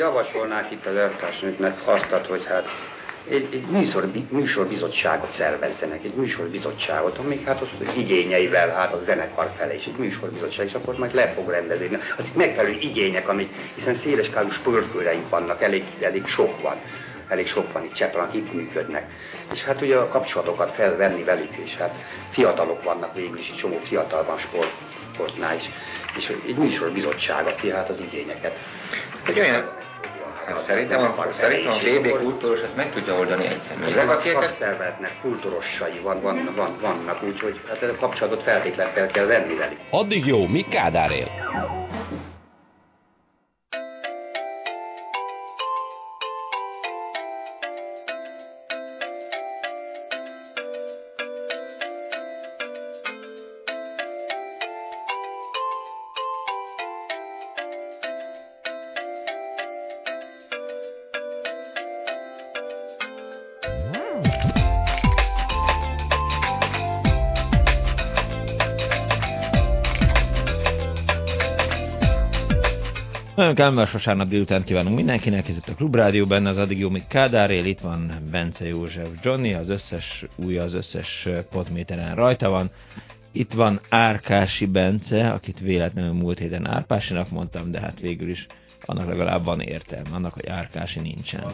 javasolnák itt az elvtársnőknek azt, hogy hát egy, egy műsor, műsorbizottságot szervezzenek, egy műsorbizottságot, amik hát az igényeivel, hát a zenekar fele is, egy műsorbizottság, és akkor majd le fog rendezni. Az megfelelő igények, amik, hiszen széleskálú sportkőreink vannak, elég, elég sok van elég sok van itt Csepelen, akik működnek. És hát ugye a kapcsolatokat felvenni velük, és hát fiatalok vannak végül is, egy csomó fiatal van sport, sportnál is. És egy műsorbizottság, aki hát az igényeket. Hogy olyan Hát szerintem a, szerintem a VB kultúros ezt meg tudja oldani egyszer. Ezek a szakszervezetnek kultúrossai van, van, van, vannak, úgyhogy hát a kapcsolatot feltétlenül fel kell venni velük. Addig jó, mi Kádár él? Nagyon kellemes vasárnap délután kívánunk mindenkinek, ez itt a Klubrádió, benne az addig még Kádár él, itt van Bence József Johnny, az összes új, az összes potméteren rajta van. Itt van Árkási Bence, akit véletlenül múlt héten Árpásinak mondtam, de hát végül is annak legalább van értelme, annak, hogy Árkási nincsen.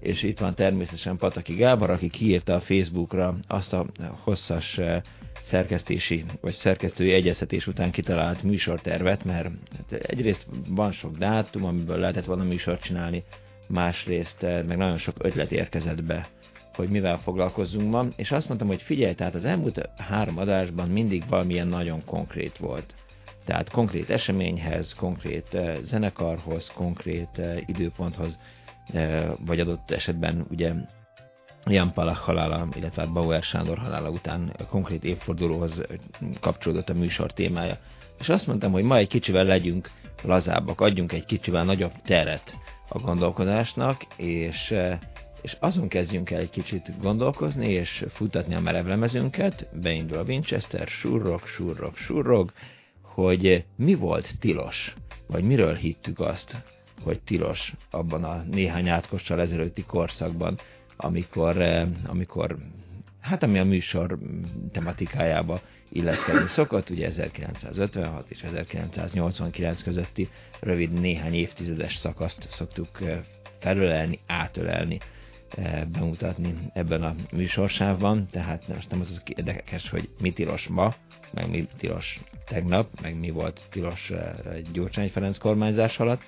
És itt van természetesen Pataki Gábor, aki kiírta a Facebookra azt a hosszas szerkesztési vagy szerkesztői egyeztetés után kitalált műsortervet, mert hát egyrészt van sok dátum, amiből lehetett volna műsort csinálni, másrészt eh, meg nagyon sok ötlet érkezett be, hogy mivel foglalkozzunk ma, és azt mondtam, hogy figyelj, tehát az elmúlt három adásban mindig valamilyen nagyon konkrét volt. Tehát konkrét eseményhez, konkrét eh, zenekarhoz, konkrét eh, időponthoz, vagy adott esetben ugye Jan Palach halála, illetve hát Bauer Sándor halála után konkrét évfordulóhoz kapcsolódott a műsor témája. És azt mondtam, hogy ma egy kicsivel legyünk lazábbak, adjunk egy kicsivel nagyobb teret a gondolkodásnak, és, és azon kezdjünk el egy kicsit gondolkozni, és futatni a merevlemezünket, beindul a Winchester, surrog, surrog, surrog, hogy mi volt tilos, vagy miről hittük azt, hogy tilos abban a néhány átkossal ezelőtti korszakban, amikor, eh, amikor hát ami a műsor tematikájába illetkedni szokott, ugye 1956 és 1989 közötti rövid néhány évtizedes szakaszt szoktuk eh, felölelni, átölelni, eh, bemutatni ebben a műsorsávban, tehát most nem az az érdekes, hogy mi tilos ma, meg mi tilos tegnap, meg mi volt tilos Gyurcsány Ferenc kormányzás alatt,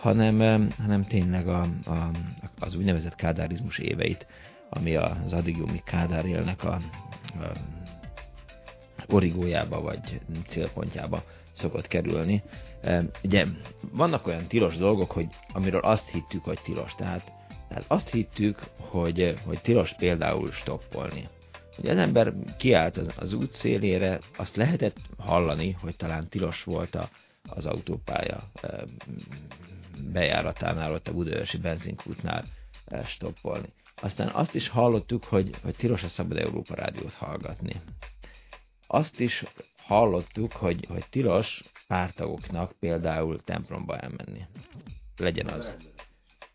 hanem, hanem tényleg a, a, az úgynevezett kádárizmus éveit, ami az adigiumi kádár élnek a, a origójába vagy célpontjába szokott kerülni. Ugye vannak olyan tilos dolgok, hogy amiről azt hittük, hogy tilos. Tehát, tehát azt hittük, hogy, hogy tilos például stoppolni. Ugye az ember kiállt az, az út szélére, azt lehetett hallani, hogy talán tilos volt a, az autópálya bejáratánál, ott a Budaörsi benzinkútnál eh, stoppolni. Aztán azt is hallottuk, hogy, hogy tilos a Szabad Európa Rádiót hallgatni. Azt is hallottuk, hogy, hogy tilos pártagoknak például templomba elmenni. Legyen az.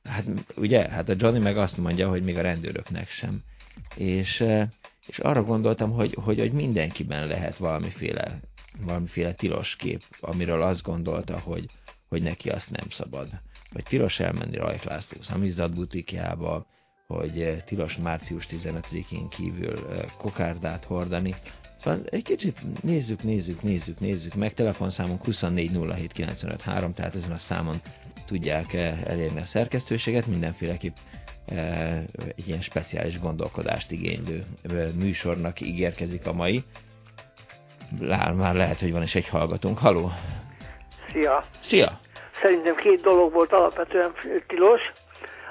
Hát ugye, hát a Johnny meg azt mondja, hogy még a rendőröknek sem. És, eh, és arra gondoltam, hogy, hogy, hogy mindenkiben lehet valamiféle, valamiféle tilos kép, amiről azt gondolta, hogy, hogy neki azt nem szabad. Vagy tilos elmenni Rajk László szamizdat butikjába, hogy eh, tilos március 15-én kívül eh, kokárdát hordani. Szóval egy kicsit nézzük, nézzük, nézzük, nézzük meg. Telefonszámunk 2407953, tehát ezen a számon tudják eh, elérni a szerkesztőséget. Mindenféleképp egy ilyen speciális gondolkodást igénylő műsornak ígérkezik a mai. Lár, már lehet, hogy van is egy hallgatónk. Haló! Szia! Szia! Szerintem két dolog volt alapvetően tilos.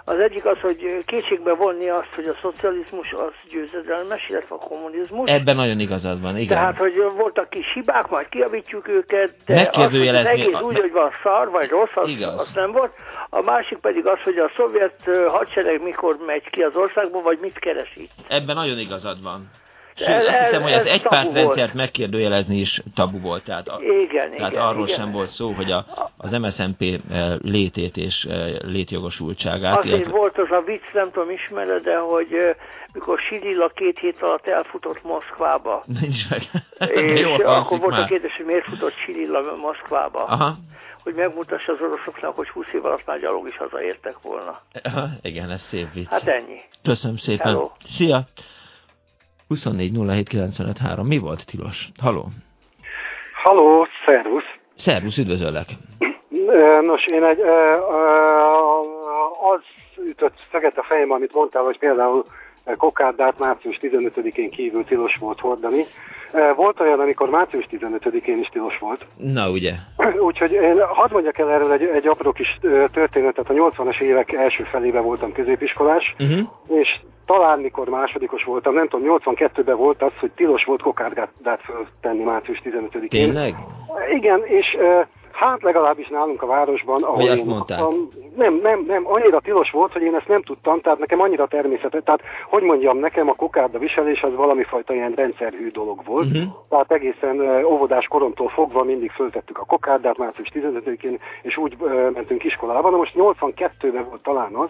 Az egyik az, hogy kétségbe vonni azt, hogy a szocializmus az győzedelmes, illetve a kommunizmus. Ebben nagyon igazad van, igen. Tehát, hogy voltak kis hibák, majd kiavítjuk őket, de hogy az egész úgy, hogy van szar, vagy rossz, az, Igaz. az nem volt. A másik pedig az, hogy a szovjet hadsereg mikor megy ki az országból, vagy mit keresi. Ebben nagyon igazad van. Sőt, ez, azt hiszem, hogy az egypártrendszert megkérdőjelezni is tabu volt. Tehát, a, igen, tehát igen, arról igen. sem volt szó, hogy a, az MSZNP eh, létét és eh, létjogosultságát. Azért illetve... volt az a vicc, nem tudom ismered, de hogy eh, mikor Sidilla két hét alatt elfutott Moszkvába. Nincs meg. és akkor volt a kérdés, hogy miért futott Sidilla Moszkvába. Aha. Hogy megmutassa az oroszoknak, hogy 20 év alatt már gyalog is hazaértek volna. Aha, igen, ez szép vicc. Hát ennyi. Köszönöm szépen. Hello. Szia! 24 Mi volt tilos? Haló? Haló, szervusz! Szervusz, üdvözöllek! Nos, én egy, az ütött feget a fejem, amit mondtál, hogy például kokárdát március 15-én kívül tilos volt hordani. Volt olyan, amikor március 15-én is tilos volt. Na ugye. Úgyhogy én hadd mondjak el erről egy, egy apró kis történetet. A 80-as évek első felében voltam középiskolás, uh-huh. és talán mikor másodikos voltam, nem tudom, 82-ben volt az, hogy tilos volt kokárdát föltenni március 15-én. Tényleg? Igen, és Hát legalábbis nálunk a városban, ahol azt mondták? Laktam, nem, nem, nem, annyira tilos volt, hogy én ezt nem tudtam, tehát nekem annyira természetes, tehát hogy mondjam, nekem a kokárda viselés az valami fajta ilyen rendszerhű dolog volt, uh-huh. tehát egészen uh, óvodás koromtól fogva mindig föltettük a kokárdát március 15-én, és úgy uh, mentünk iskolába, na most 82-ben volt talán az,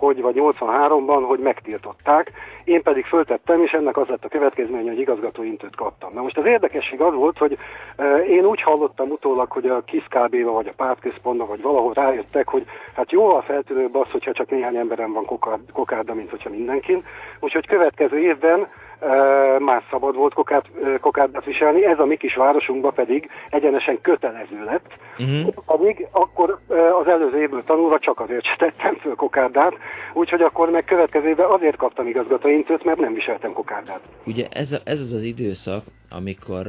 hogy vagy 83-ban, hogy megtiltották, én pedig föltettem, és ennek az lett a következménye, hogy intőt kaptam. Na most az érdekesség az volt, hogy uh, én úgy hallottam utólag, hogy a KISZKB-ba, vagy a pártközpontban, vagy valahol rájöttek, hogy hát jóval feltűnőbb az, hogyha csak néhány emberem van kokárda, mint hogyha mindenkin. Úgyhogy következő évben más szabad volt kokát, kokárdát viselni, ez a mi kis városunkban pedig egyenesen kötelező lett. Uh-huh. Pedig akkor az előző évből tanulva csak azért se tettem föl kokárdát, úgyhogy akkor meg következő évben azért kaptam igazgatóintőt, mert nem viseltem kokárdát. Ugye ez, a, ez az az időszak, amikor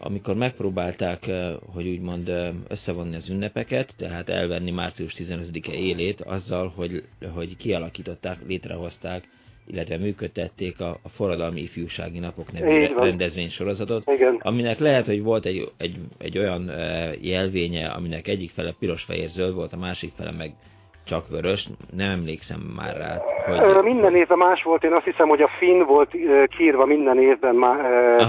amikor megpróbálták, hogy úgymond összevonni az ünnepeket, tehát elvenni március 15-e élét azzal, hogy, hogy kialakították, létrehozták illetve működtették a, a forradalmi ifjúsági napok nevű rendezvénysorozatot, Igen. aminek lehet, hogy volt egy, egy, egy olyan jelvénye, aminek egyik fele piros-fehér-zöld volt, a másik fele meg csak vörös, nem emlékszem már rá. Hogy... Minden évben más volt, én azt hiszem, hogy a finn volt kiírva minden évben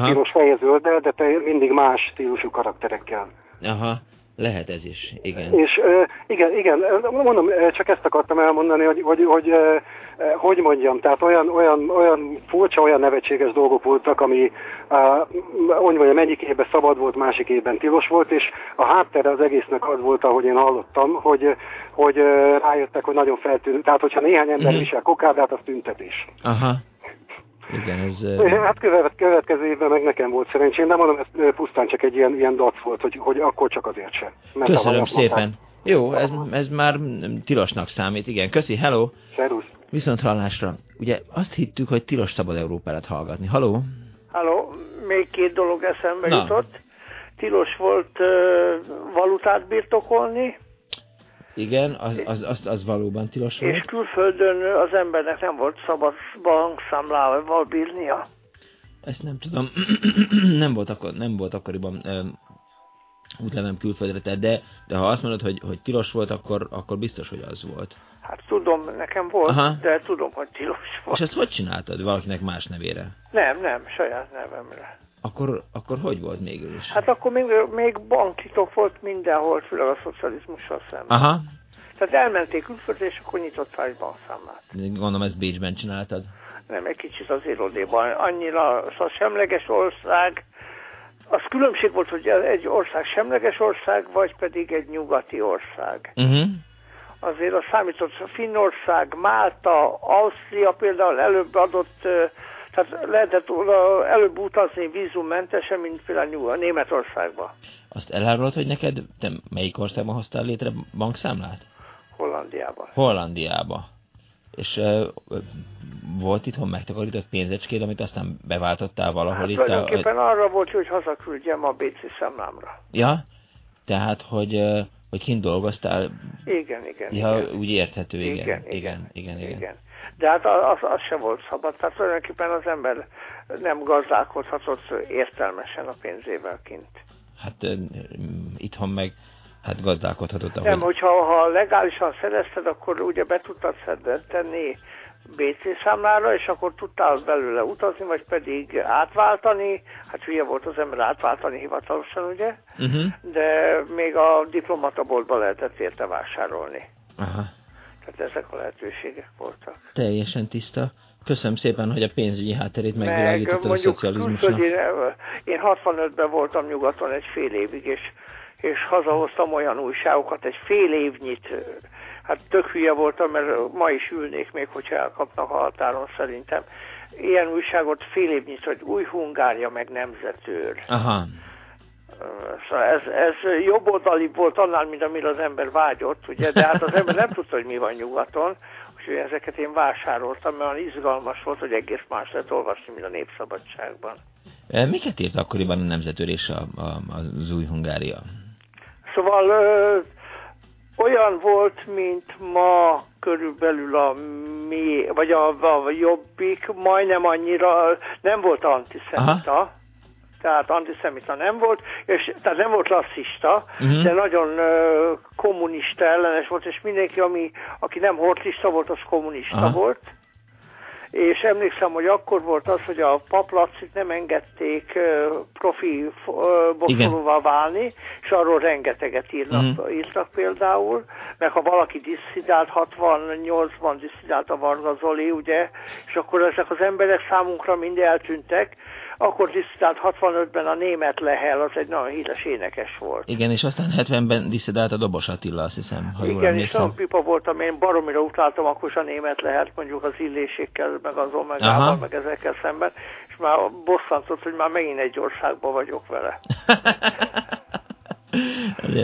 piros fehér zöld de te mindig más stílusú karakterekkel. Aha, lehet ez is, igen. És igen, igen, mondom, csak ezt akartam elmondani, hogy, hogy, hogy hogy mondjam, tehát olyan, olyan, olyan furcsa, olyan nevetséges dolgok voltak, ami, hogy mondjam, egyik évben szabad volt, másik évben tilos volt, és a háttere az egésznek az volt, ahogy én hallottam, hogy, hogy rájöttek, hogy nagyon feltűnő. Tehát, hogyha néhány ember uh-huh. visel kokárdát, az tüntetés. Aha. Igen, ez... Hát követ, következő évben meg nekem volt szerencsém, de mondom, ez pusztán csak egy ilyen, ilyen dac volt, hogy, hogy akkor csak azért sem. Köszönöm szépen. Mondták. Jó, ez, ez már tilosnak számít, igen. Köszi, hello! Szerusz! Viszont hallásra. Ugye azt hittük, hogy tilos szabad Európát hallgatni. Haló? Haló, még két dolog eszembe Na. jutott. Tilos volt uh, valutát birtokolni. Igen, az, az, az, az valóban tilos volt. És külföldön az embernek nem volt szabad bankszámlával bírnia. Ezt nem tudom. nem volt akkor, nem volt akkoriban útlevem külföldre tett, de, de ha azt mondod, hogy, hogy tilos volt, akkor, akkor biztos, hogy az volt. Hát tudom, nekem volt, Aha. de tudom, hogy tilos volt. És ezt hogy csináltad? Valakinek más nevére? Nem, nem, saját nevemre. Akkor, akkor hogy volt mégis? is? Hát akkor még, még banktitok volt mindenhol, főleg a szocializmussal szemben. Aha. Tehát elmenték külföldre, és akkor nyitott fel egy bankszámlát. Gondolom ezt Bécsben csináltad? Nem, egy kicsit az irodéban. Annyira szóval semleges ország, az különbség volt, hogy egy ország semleges ország, vagy pedig egy nyugati ország. Uh-huh. Azért a számított Finnország, Málta, Ausztria például előbb adott, tehát lehetett előbb utazni vízummentesen, mint például Németországba. Azt elárulod, hogy neked te melyik országban hoztál létre bankszámlát? Hollandiába. Hollandiába. És uh, volt itthon megtakarított pénzecskéd, amit aztán beváltottál valahol hát, itt? Tulajdonképpen a... arra volt, hogy hazaküldjem a BC számlámra. Ja? Tehát, hogy, uh, hogy kint dolgoztál? Igen, igen. Ja, igen. úgy érthető, igen. Igen, igen, igen. igen, igen. igen. De hát az, az sem volt szabad. Tehát tulajdonképpen az ember nem gazdálkodhatott értelmesen a pénzével kint. Hát itthon meg hát gazdálkodhatott. Ahogy... Nem, hogyha ha legálisan szerezted, akkor ugye be tudtad tenni BC számlára, és akkor tudtál belőle utazni, vagy pedig átváltani, hát hülye volt az ember átváltani hivatalosan, ugye, uh-huh. de még a diplomataboltba lehetett érte vásárolni. Aha. Tehát ezek a lehetőségek voltak. Teljesen tiszta. Köszönöm szépen, hogy a pénzügyi hátterét megvilágítottad a szocializmusnak. Én, én 65-ben voltam nyugaton egy fél évig, és, és hazahoztam olyan újságokat, egy fél évnyit, hát tök hülye voltam, mert ma is ülnék még, hogyha elkapnak a határon szerintem. Ilyen újságot fél évnyit, hogy új Hungária, meg nemzetőr. Aha. Szóval ez, ez jobboldali volt annál, mint amire az ember vágyott, ugye, de hát az ember nem tudta, hogy mi van nyugaton, úgyhogy ezeket én vásároltam, mert olyan izgalmas volt, hogy egész más lehet olvasni, mint a Népszabadságban. E, miket írt akkoriban a nemzetörés a, a, az új Hungária? Szóval ö, olyan volt, mint ma körülbelül a mi, vagy a, a jobbik, majdnem annyira nem volt antiszemita, Aha tehát antiszemita nem volt, és tehát nem volt rasszista, uh-huh. de nagyon uh, kommunista ellenes volt, és mindenki, ami, aki nem hortista volt, az kommunista Aha. volt és emlékszem, hogy akkor volt az, hogy a paplacit nem engedték profi bosszolóval válni, és arról rengeteget írnak, mm. írtak például, meg ha valaki disszidált, 68-ban disszidált a Varga Zoli, ugye, és akkor ezek az emberek számunkra mind eltűntek, akkor disszidált 65-ben a német Lehel, az egy nagyon híres énekes volt. Igen, és aztán 70-ben disszidált a Dobos Attila, azt hiszem, ha Igen, és nagyon pipa voltam, én baromira utáltam akkor a német Lehelt, mondjuk az illésékkel, meg az omegával, meg ezekkel szemben, és már bosszantott, hogy már megint egy országban vagyok vele.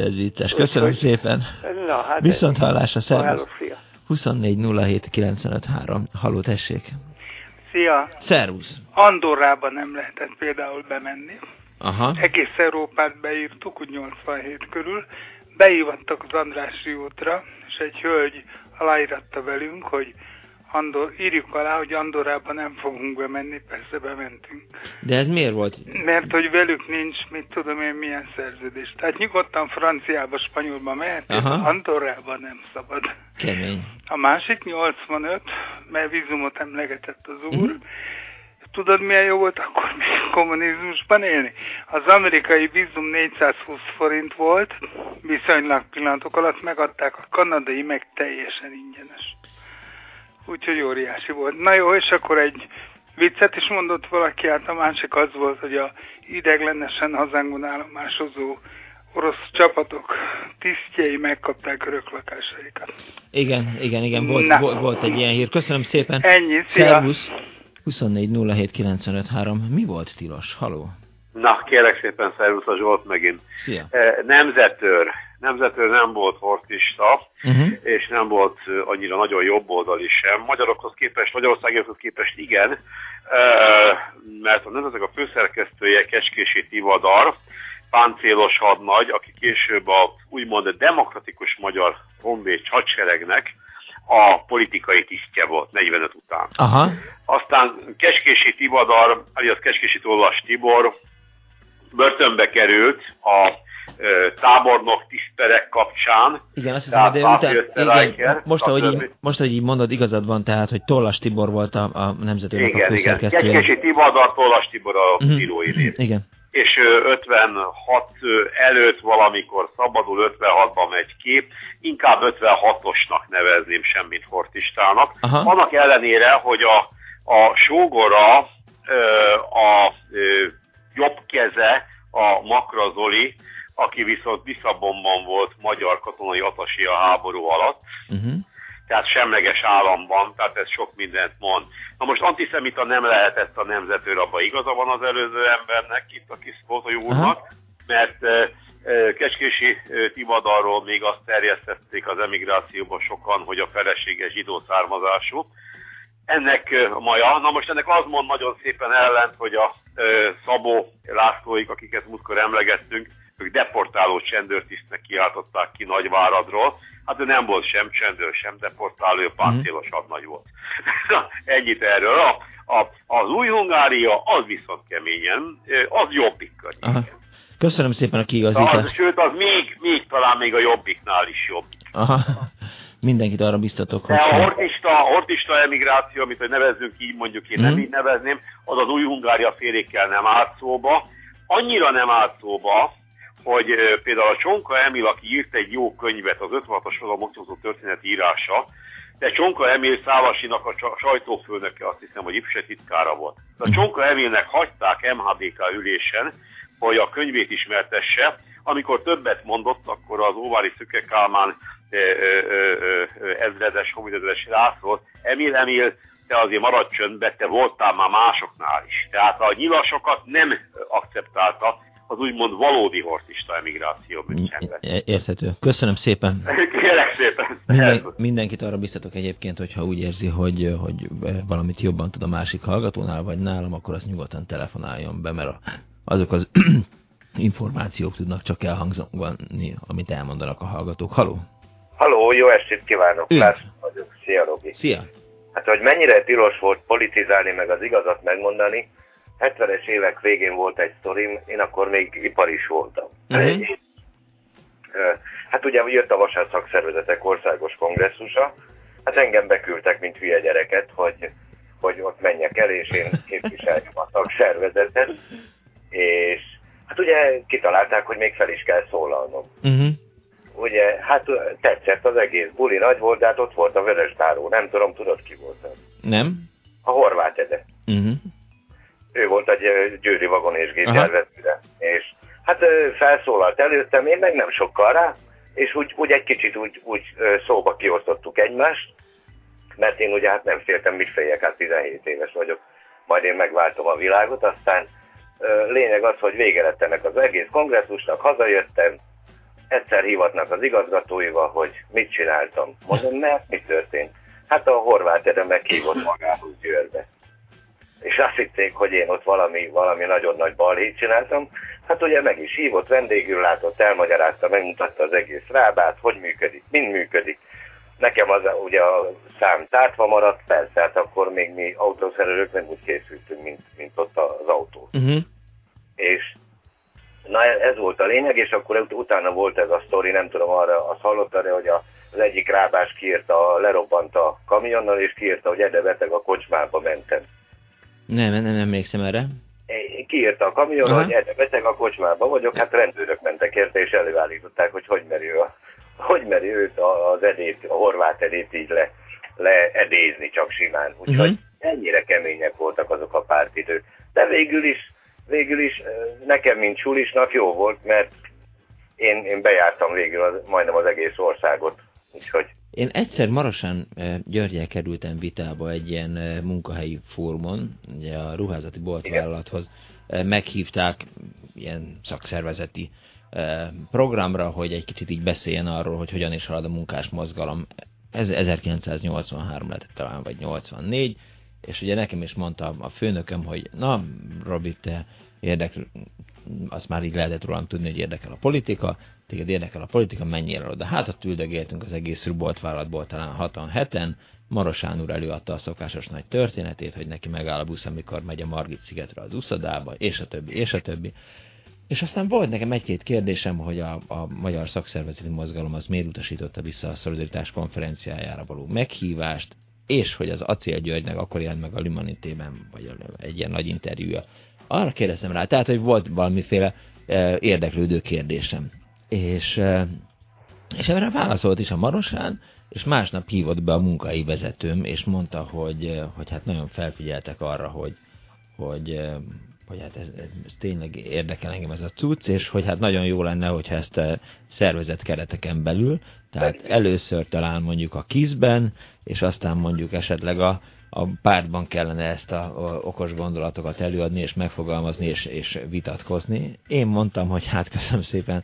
Ez vicces. Köszönöm Úgy, szépen. Na, hát Viszont hallásra, szervusz. 24 07 95 3. Haló, tessék. Szia! Szervusz! Andorrába nem lehetett például bemenni. Aha. Egész Európát beírtuk, úgy 87 körül. Beívattak az Andrási útra, és egy hölgy aláíratta velünk, hogy Andor, írjuk alá, hogy Andorrába nem fogunk bemenni, persze bementünk. De ez miért volt? Mert hogy velük nincs, mit tudom én, milyen szerződés. Tehát nyugodtan franciába, spanyolba mehet, Andorrába nem szabad. Kemény. A másik 85, mert vízumot emlegetett az úr, uh-huh. Tudod, milyen jó volt akkor még kommunizmusban élni? Az amerikai vízum 420 forint volt, viszonylag pillanatok alatt megadták, a kanadai meg teljesen ingyenes. Úgyhogy óriási volt. Na jó, és akkor egy viccet is mondott valaki, hát a másik az volt, hogy a ideglenesen hazánkban állomásozó orosz csapatok tisztjei megkapták öröklakásaikat. Igen, igen, igen, volt, Na. volt, volt egy ilyen hír. Köszönöm szépen. Ennyi, szia. Szervusz. 24 Mi volt tilos? Haló? Na, kérek szépen, szervusz a Zsolt megint. Szia. Nemzetőr nemzetről nem volt hortista, uh-huh. és nem volt annyira nagyon jobboldali sem. Magyarokhoz képest, Magyarországhoz képest igen, mert a nemzetek a főszerkesztője Keskési Tivadar, páncélos hadnagy, aki később a úgymond demokratikus magyar honvéd hadseregnek a politikai tisztje volt 45 után. Aha. Aztán Keskési Tivadar, alias Keskési Tollas Tibor börtönbe került a tábornok tiszterek kapcsán. Igen, azt hiszem, de után, igen, most, ahogy így, most, ahogy így mondod, igazad van, tehát, hogy Tollas Tibor volt a, a nemzetőnek igen, a főszerkesztője. Igen, Kecskesi Tibor, Tollas Tibor a uh-huh. írói név. Igen. És 56 előtt valamikor szabadul, 56-ban megy ki, inkább 56-osnak nevezném semmit Hortistának. Aha. Annak ellenére, hogy a, a sógora, a jobb keze, a Makra Zoli, aki viszont Lisszabonban volt magyar katonai atasi a háború alatt, uh-huh. tehát semleges államban, tehát ez sok mindent mond. Na most antiszemita nem lehetett a nemzetőr, abban igaza van az előző embernek, itt a kis Szkótai úrnak, uh-huh. mert Kecskési Tivadalról még azt terjesztették az emigrációban sokan, hogy a felesége zsidó származású. Ennek a maja, na most ennek az mond nagyon szépen ellent, hogy a Szabó Lászlóik, akiket múltkor emlegettünk, ők deportáló csendőrtisztnek kiáltották ki Nagyváradról, hát ő nem volt sem csendőr, sem deportáló, ő páncélos hadnagy volt. Ennyit erről. A, a, az új Hungária, az viszont keményen, az jobbik Köszönöm szépen a kiigazítást. Az, sőt, az még, még talán még a jobbiknál is jobb. Aha. Mindenkit arra biztatok, hogy... A hortista, hortista emigráció, amit hogy nevezzünk így, mondjuk én mm. nem mhm. így nevezném, az az új Hungária félékkel nem állt szóba. Annyira nem állt szóba, hogy például a Csonka Emil, aki írt egy jó könyvet, az 56-os a történet írása, de Csonka Emil Szávasinak a sajtófőnöke, azt hiszem, hogy ifse titkára volt. A Csonka Emilnek hagyták MHDK ülésen, hogy a könyvét ismertesse, amikor többet mondott, akkor az Óvári Szüke Kálmán ezredes, honvédelmi László, Emil, Emil, te azért maradj csöndbe, te voltál már másoknál is. Tehát a nyilasokat nem akceptálta, az úgymond valódi hortista emigráció Münchenbe. Érthető. Köszönöm szépen. Kérek szépen. Minden, mindenkit arra biztatok egyébként, hogyha úgy érzi, hogy, hogy valamit jobban tud a másik hallgatónál, vagy nálam, akkor azt nyugodtan telefonáljon be, mert azok az információk tudnak csak elhangzani, amit elmondanak a hallgatók. Haló! Haló, jó estét kívánok! Lász vagyok. Szia, Robi! Szia! Hát, hogy mennyire tilos volt politizálni, meg az igazat megmondani, 70-es évek végén volt egy sztorim, én akkor még ipar is voltam. Uh-huh. Hát ugye jött a vasár szakszervezetek országos kongresszusa, hát engem beküldtek, mint hülye gyereket, hogy, hogy ott menjek el, és én képviseljem a szakszervezetet, és hát ugye kitalálták, hogy még fel is kell szólalnom. Uh-huh. Ugye, hát tetszett az egész, buli nagy volt, de hát ott volt a vörös táró, nem tudom, tudod ki volt Nem. A horvát ede. Uh-huh ő volt egy győri vagon és gépjárvetőre, és hát felszólalt előttem, én meg nem sokkal rá, és úgy, úgy egy kicsit úgy, úgy szóba kiosztottuk egymást, mert én ugye hát nem féltem, mit féljek, hát 17 éves vagyok, majd én megváltom a világot, aztán lényeg az, hogy vége lett ennek az egész kongresszusnak, hazajöttem, egyszer hívatnak az igazgatóival, hogy mit csináltam. Mondom, mert mi történt? Hát a horvát erre meghívott magához Győrbe és azt hitték, hogy én ott valami, valami nagyon nagy balhét csináltam. Hát ugye meg is hívott, vendégül látott, elmagyarázta, megmutatta az egész rábát, hogy működik, mind működik. Nekem az ugye a szám tátva maradt, persze, hát akkor még mi autószerelők nem úgy készültünk, mint, mint ott az autó. Uh-huh. És na ez volt a lényeg, és akkor utána volt ez a sztori, nem tudom arra, azt hallottad hogy a, az egyik rábás kiírta, lerobbant a kamionnal, és kiírta, hogy ede beteg a kocsmába mentem. Nem, nem emlékszem erre. Kiírta a kamion, Aha. hogy erre beteg a kocsmában vagyok, hát rendőrök mentek érte, és előállították, hogy hogy meri, a, hogy meri őt az edét, a horvát edét így le, leedézni csak simán. Úgyhogy uh-huh. ennyire kemények voltak azok a pártidők. De végül is, végül is nekem, mint sulisnak jó volt, mert én, én bejártam végül az, majdnem az egész országot. Úgyhogy én egyszer Marosán Györgyel kerültem vitába egy ilyen munkahelyi fórumon, ugye a ruházati boltvállalathoz meghívták ilyen szakszervezeti programra, hogy egy kicsit így beszéljen arról, hogy hogyan is halad a munkás mozgalom. Ez 1983 lett talán, vagy 84, és ugye nekem is mondta a főnököm, hogy na, Robi, te érdekel, azt már így lehetett rólam tudni, hogy érdekel a politika, téged érdekel a politika, mennyire oda. Hát ott üldögéltünk az egész rubolt vállalatból talán 6-7-en, Marosán úr előadta a szokásos nagy történetét, hogy neki megáll a busz, amikor megy a Margit szigetre az uszodába, és a többi, és a többi. És aztán volt nekem egy-két kérdésem, hogy a, a Magyar Szakszervezeti Mozgalom az miért utasította vissza a Szolidaritás konferenciájára való meghívást, és hogy az Acél Györgynek akkor jelent meg a Limanitében, vagy egy ilyen nagy interjúja. Arra kérdeztem rá, tehát, hogy volt valamiféle e, érdeklődő kérdésem és, és erre válaszolt is a Marosán, és másnap hívott be a munkai vezetőm, és mondta, hogy, hogy hát nagyon felfigyeltek arra, hogy, hogy, hogy hát ez, ez tényleg érdekel engem ez a cucc, és hogy hát nagyon jó lenne, hogyha ezt szervezett kereteken belül, tehát először talán mondjuk a kizben, és aztán mondjuk esetleg a, a pártban kellene ezt a, a okos gondolatokat előadni, és megfogalmazni, és, és vitatkozni. Én mondtam, hogy hát köszönöm szépen,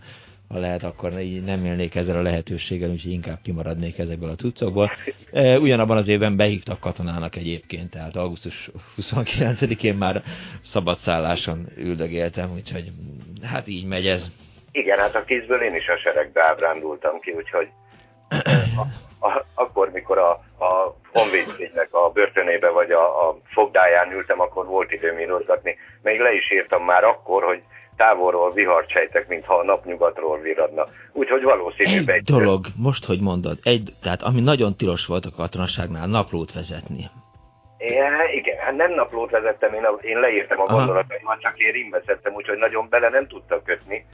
ha lehet, akkor így nem élnék ezzel a lehetőséggel, úgyhogy inkább kimaradnék ezekből a cuccokból. E, ugyanabban az évben behívtak katonának egyébként, tehát augusztus 29-én már szabadszálláson üldögéltem, úgyhogy hát így megy ez. Igen, hát a kézből én is a seregbe ábrándultam ki, úgyhogy a, a, akkor, mikor a, a honvédségnek a börtönébe vagy a, a fogdáján ültem, akkor volt időm írozgatni. Még le is írtam már akkor, hogy távolról vihart sejtek, mintha a napnyugatról viradna. Úgyhogy valószínűleg egy... dolog, most, hogy mondod, egy, tehát ami nagyon tilos volt a katonaságnál, naplót vezetni. É, igen, hát nem naplót vezettem, én, én leírtam a gondolataimat, csak én rimbe szedtem, úgyhogy nagyon bele nem tudtam kötni.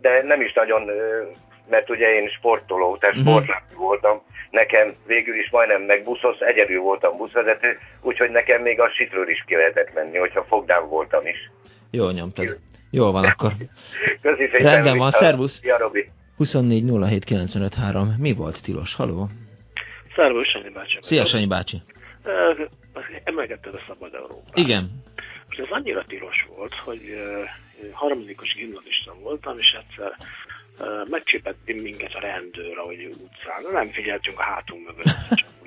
De nem is nagyon, mert ugye én sportoló, tehát uh-huh. sportlátó voltam, nekem végül is majdnem meg buszos, egyedül voltam buszvezető, úgyhogy nekem még a sitről is ki lehetett menni, hogyha fogdám voltam is. Jó nyomtad. Jó van akkor. Köszi szépen. Rendben van, szervusz. Ja, Robi. 24 07 95 3. Mi volt tilos? Haló? Szervusz, Sanyi bácsi. Szia, Sanyi bácsi. Emlegetted a Szabad Európát. Igen. És ez annyira tilos volt, hogy harmadikos gimnazista voltam, és egyszer megcsépett minket a rendőr, ahogy utcán. Nem figyeltünk a hátunk mögött, csak.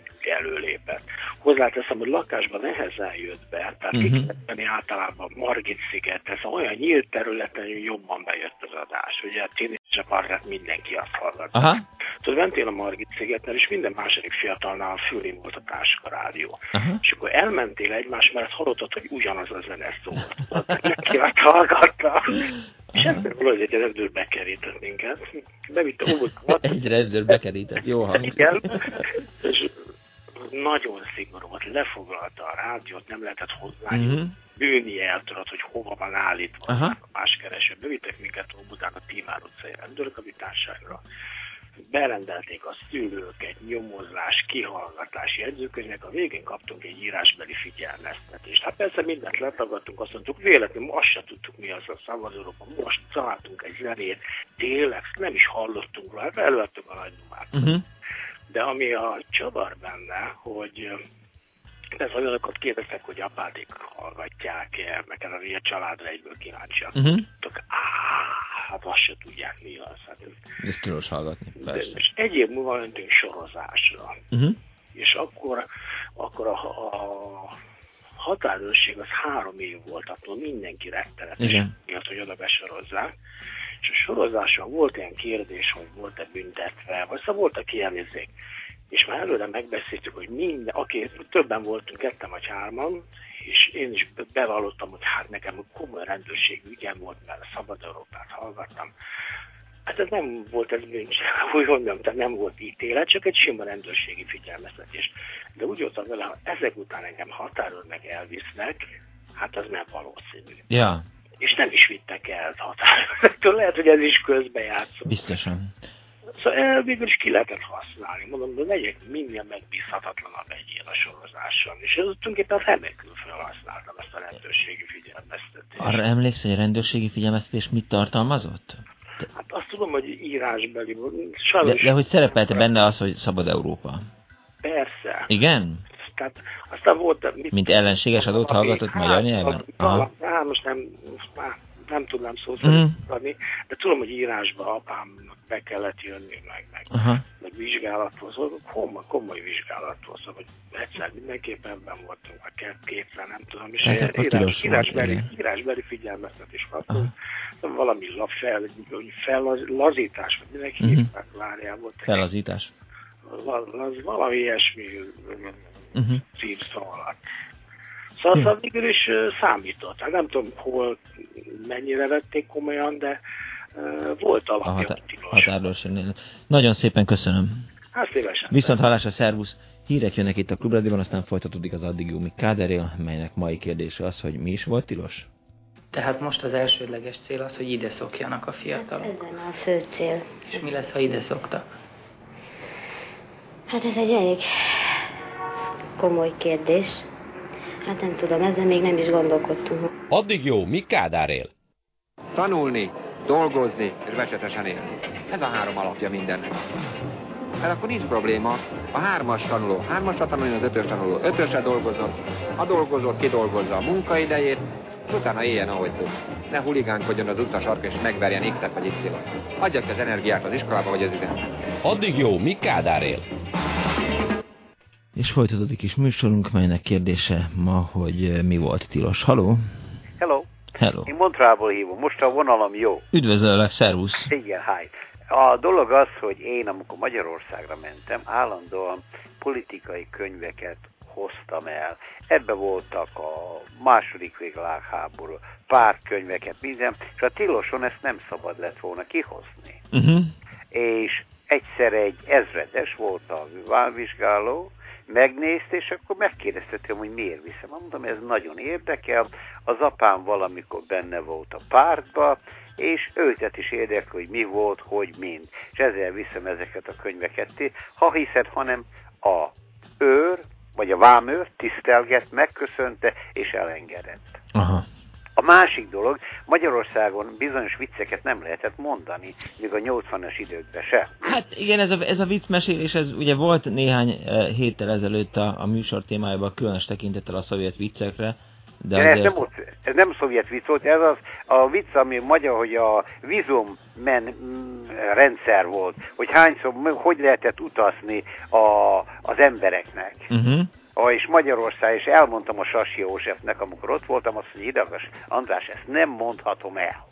Hozzáteszem, hogy lakásban nehezen jött be, tehát uh-huh. általában Margit sziget, ez olyan nyílt területen jobban bejött az adás. Ugye a Csaparrát mindenki azt hallgat. Aha. Tudod, mentél a Margit szigetnél, és minden második fiatalnál a fülén volt a táska rádió. Aha. És akkor elmentél egymás mellett, hallottad, hogy ugyanaz a zene szólt. Neki azt hallgatta. És ebben valahogy egy rendőr bekerített minket. Bevitte óvodat. Egy rendőr bekerített, jó hangzik. Igen. És nagyon szigorú volt, lefoglalta a rádiót, nem lehetett hozzá uh-huh. bűni el, tudod, hogy hova van állítva uh-huh. a más kereső. Bevittek minket Óbudán a Tímár utcai rendőrkapitányságra, berendelték a szülőket, nyomozás, kihallgatás jegyzőkönyvnek, a végén kaptunk egy írásbeli figyelmeztetést. Hát persze mindent letagadtunk, azt mondtuk, véletlenül azt se tudtuk, mi az a Szabad Európa, most találtunk egy zenét, tényleg nem is hallottunk róla, hát előadtuk a nagydumát. Uh-huh. De ami a csavar benne, hogy ez olyanokat kérdeztek, hogy apádik hallgatják -e, meg a a családra egyből kíváncsiak. Uh-huh. hát azt se tudják mi az. Hát ez, ez tilos hallgatni, persze. És egy év múlva mentünk sorozásra. Uh-huh. És akkor, akkor a, a határőrség az három év volt, attól mindenki rettenetes, miatt, hogy oda besorozzák. Sorozáson volt ilyen kérdés, hogy volt-e büntetve, vagy szóval voltak ilyen és már előre megbeszéltük, hogy minden, aki többen voltunk, ketten vagy hárman, és én is bevallottam, hogy hát nekem komoly rendőrségi ügyem volt, mert a Szabad Európát hallgattam. Hát ez nem volt ez bűncs, úgy mondjam, tehát nem volt ítélet, csak egy sima rendőrségi figyelmeztetés. De úgy voltam vele, ha ezek után engem határon meg elvisznek, hát az nem valószínű. Ja. És nem is vittek el határon. Lehet, hogy ez is közbejátszott. Biztosan. Szóval végül is ki lehetett használni. Mondom, de legyek minden megbízhatatlanabb egy ilyen a sorozáson. És ez tulajdonképpen remekül felhasználtam ezt a rendőrségi figyelmeztetést. Arra emlékszel, hogy a rendőrségi figyelmeztetés mit tartalmazott? Hát azt tudom, hogy írásbeli. Sajnos... De, de hogy szerepelte benne az, hogy szabad Európa? Persze. Igen? Tehát aztán volt... Mit, Mint ellenséges adót hallgatott hát, magyar nyelven? Aha. Hát most nem, már nem tudnám szó szerint mm. de tudom, hogy írásba apámnak be kellett jönni, meg, meg, uh-huh. meg vizsgálatról, szóval komoly, komoly vizsgálatról, szóval hogy egyszer mindenképpen ebben voltunk, vagy kétszer, nem tudom, és hát, írás, írásbeli, írásbeli figyelmeztetés kaptunk, valami la, fel, fellazítás, vagy minek uh-huh. hívták, várjál volt. Fellazítás? Az valami ilyesmi uh-huh. címszó alatt. Szóval, szóval végül is számított. Hát nem tudom, hol mennyire vették komolyan, de uh, volt alapja. A határ, Nagyon szépen köszönöm. Hát szívesen. Viszont hallásra, szervusz! Hírek jönnek itt a Klubrádióban, aztán folytatódik az addig Jumi Káderél, melynek mai kérdése az, hogy mi is volt tilos? Tehát most az elsődleges cél az, hogy ide szokjanak a fiatalok. Hát ezen a fő cél. És mi lesz, ha ide szoktak? Hát ez egy elég komoly kérdés. Hát nem tudom, ezzel még nem is gondolkodtunk. Addig jó, mi Kádár él? Tanulni, dolgozni és becsetesen élni. Ez a három alapja mindennek. Mert akkor nincs probléma. A hármas tanuló, hármasra tanulni, az ötös tanuló, ötösre dolgozott, a dolgozó kidolgozza a munkaidejét, és utána éljen, ahogy tud. Ne huligánkodjon az utca sarka és megverjen X-et vagy Y-t. Adjak az energiát az iskolába vagy az üzembe. Addig jó, mi Kádár él? És folytatódik is műsorunk, melynek kérdése ma, hogy eh, mi volt tilos. Haló? Hello. Hello. Én Montrából hívom, most a vonalam jó. Üdvözöllek, szervusz. Igen, hi. A dolog az, hogy én, amikor Magyarországra mentem, állandóan politikai könyveket hoztam el. Ebbe voltak a második világháború, pár könyveket, minden, és a tiloson ezt nem szabad lett volna kihozni. Uh-huh. És egyszer egy ezredes volt a válvizsgáló, megnézte, és akkor megkérdezte hogy miért viszem. Mondom, ez nagyon érdekel, az apám valamikor benne volt a pártba, és őket is érdekel, hogy mi volt, hogy mind. És ezzel viszem ezeket a könyveket. Ha hiszed, hanem a őr, vagy a vámőr tisztelget, megköszönte, és elengedett. Aha. A másik dolog, Magyarországon bizonyos vicceket nem lehetett mondani, még a 80-as időkben se. Hát igen, ez a, ez a viccmesélés, ez ugye volt néhány uh, héttel ezelőtt a, a műsor témájában, különös tekintettel a szovjet viccekre, de ez, nem ez nem szovjet vicc volt, ez az a vicc, ami magyar, hogy a vizum men mm, rendszer volt, hogy hányszor, hogy lehetett utazni a, az embereknek. Uh-huh. És Magyarország, és elmondtam a Sasi Józsefnek, amikor ott voltam, azt mondja, Idagas András, ezt nem mondhatom el.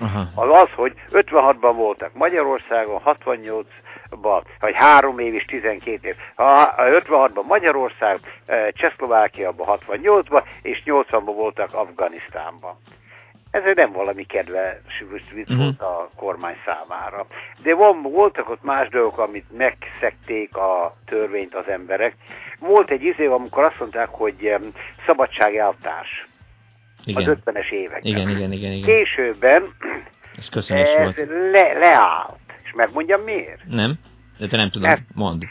Aha. Az az, hogy 56-ban voltak Magyarországon, 68-ban, vagy 3 év és 12 év. A 56-ban Magyarország, eh, Csehszlovákiában 68-ban, és 80-ban voltak Afganisztánban. Ez nem valami kedves vicc uh-huh. volt a kormány számára. De van, voltak ott más dolgok, amit megszekték a törvényt az emberek. Volt egy izé, amikor azt mondták, hogy szabadságeltás. Igen. Az 50-es években. Igen, igen, igen, igen. Későbben ez, ez volt. Le, leállt. És megmondjam miért? Nem, de te nem tudom, Mert, mond.